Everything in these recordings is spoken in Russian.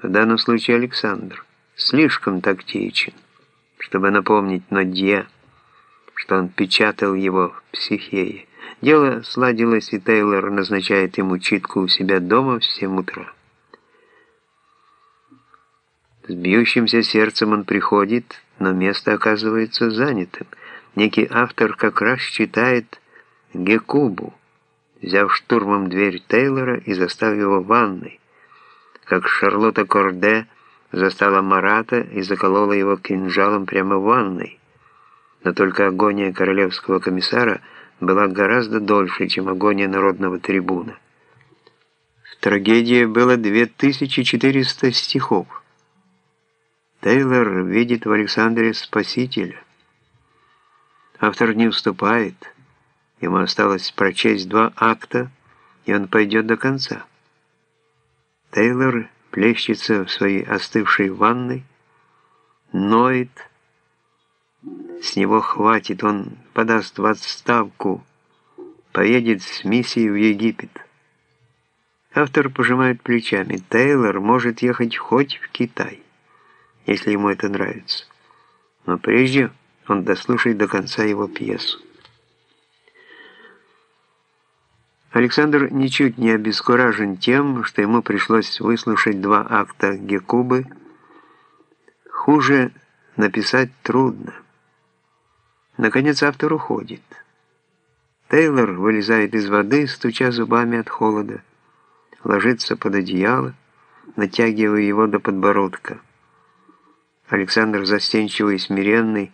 В данном случае Александр слишком тактичен, чтобы напомнить Нодье, что он печатал его в психее. Дело сладилось, и Тейлор назначает ему читку у себя дома в 7 утра. С бьющимся сердцем он приходит, но место оказывается занятым. Некий автор как раз читает Гекубу, взяв штурмом дверь Тейлора и заставив его в ванной, как Шарлотта Корде застала Марата и заколола его кинжалом прямо в ванной. Но только агония королевского комиссара была гораздо дольше, чем агония народного трибуна. В трагедии было 2400 стихов. Тейлор видит в Александре спасителя. Автор не уступает. Ему осталось прочесть два акта, и он пойдет до конца. Тейлор плещется в своей остывшей ванной, ноет, с него хватит, он подаст в отставку, поедет с миссией в Египет. Автор пожимает плечами. Тейлор может ехать хоть в Китай, если ему это нравится. Но прежде он дослушает до конца его пьесу. Александр ничуть не обескуражен тем, что ему пришлось выслушать два акта Гекубы. Хуже написать трудно. Наконец автор уходит. Тейлор вылезает из воды, стуча зубами от холода, ложится под одеяло, натягивая его до подбородка. Александр, застенчивый и смиренный,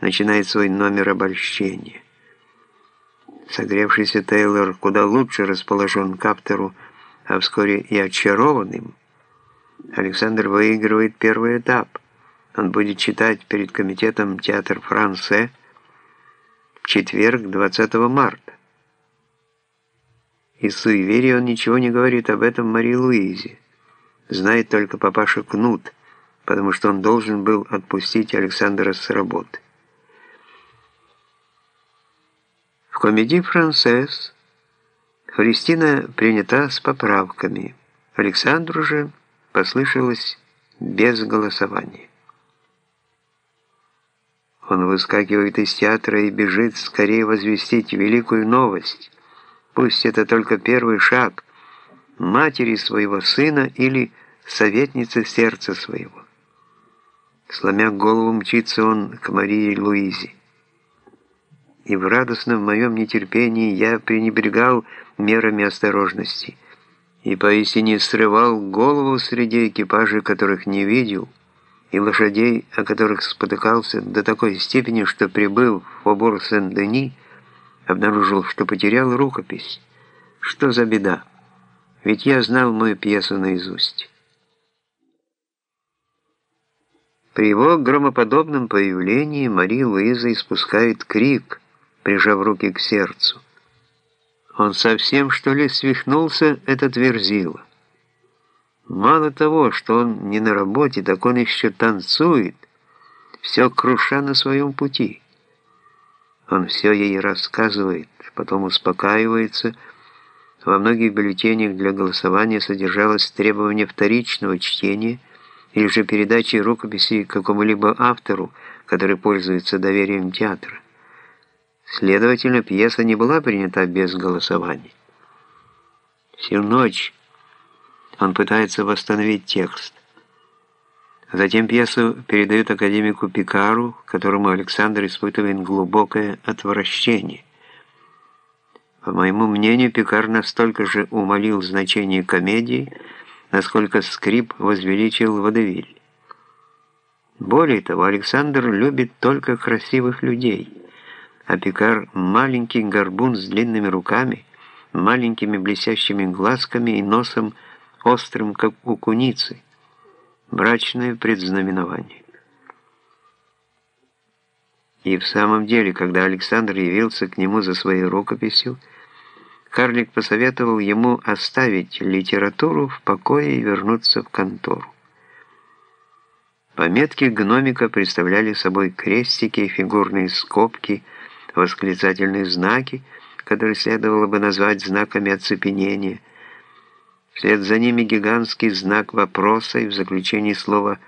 начинает свой номер обольщения. Согревшийся Тейлор куда лучше расположен к автору, а вскоре и очарованным. Александр выигрывает первый этап. Он будет читать перед комитетом «Театр Франце» в четверг, 20 марта. Из суеверия он ничего не говорит об этом Марии Луизе. Знает только папаша Кнут, потому что он должен был отпустить Александра с работы. Комедии «Францесс» Христина принята с поправками. Александру же послышалось без голосования. Он выскакивает из театра и бежит скорее возвестить великую новость. Пусть это только первый шаг матери своего сына или советницы сердца своего. Сломя голову, мчится он к Марии Луизе и в радостном моем нетерпении я пренебрегал мерами осторожности и поистине срывал голову среди экипажей, которых не видел, и лошадей, о которых спотыкался до такой степени, что, прибыв в Фобор Сен-Дени, обнаружил, что потерял рукопись. Что за беда? Ведь я знал мою пьесу наизусть. При его громоподобном появлении Мария Луиза испускает крик – прижав руки к сердцу. Он совсем, что ли, свихнулся, этот Верзила. Мало того, что он не на работе, так он еще танцует, все круша на своем пути. Он все ей рассказывает, потом успокаивается. Во многих бюллетенях для голосования содержалось требование вторичного чтения или же передачи рукописи какому-либо автору, который пользуется доверием театра. Следовательно, пьеса не была принята без голосования. Всю ночь он пытается восстановить текст. Затем пьесу передают академику Пикару, которому Александр испытывает глубокое отвращение. По моему мнению, Пикар настолько же умолил значение комедии, насколько скрип возвеличил водевиль. Более того, Александр любит только красивых людей – а Пикар – маленький горбун с длинными руками, маленькими блестящими глазками и носом острым, как у куницы. Брачное предзнаменование. И в самом деле, когда Александр явился к нему за своей рукописью, карлик посоветовал ему оставить литературу в покое и вернуться в контору. Пометки гномика представляли собой крестики фигурные скобки – восклицательные знаки, которые следовало бы назвать знаками оцепенения, Вслед за ними гигантский знак вопроса и в заключении слова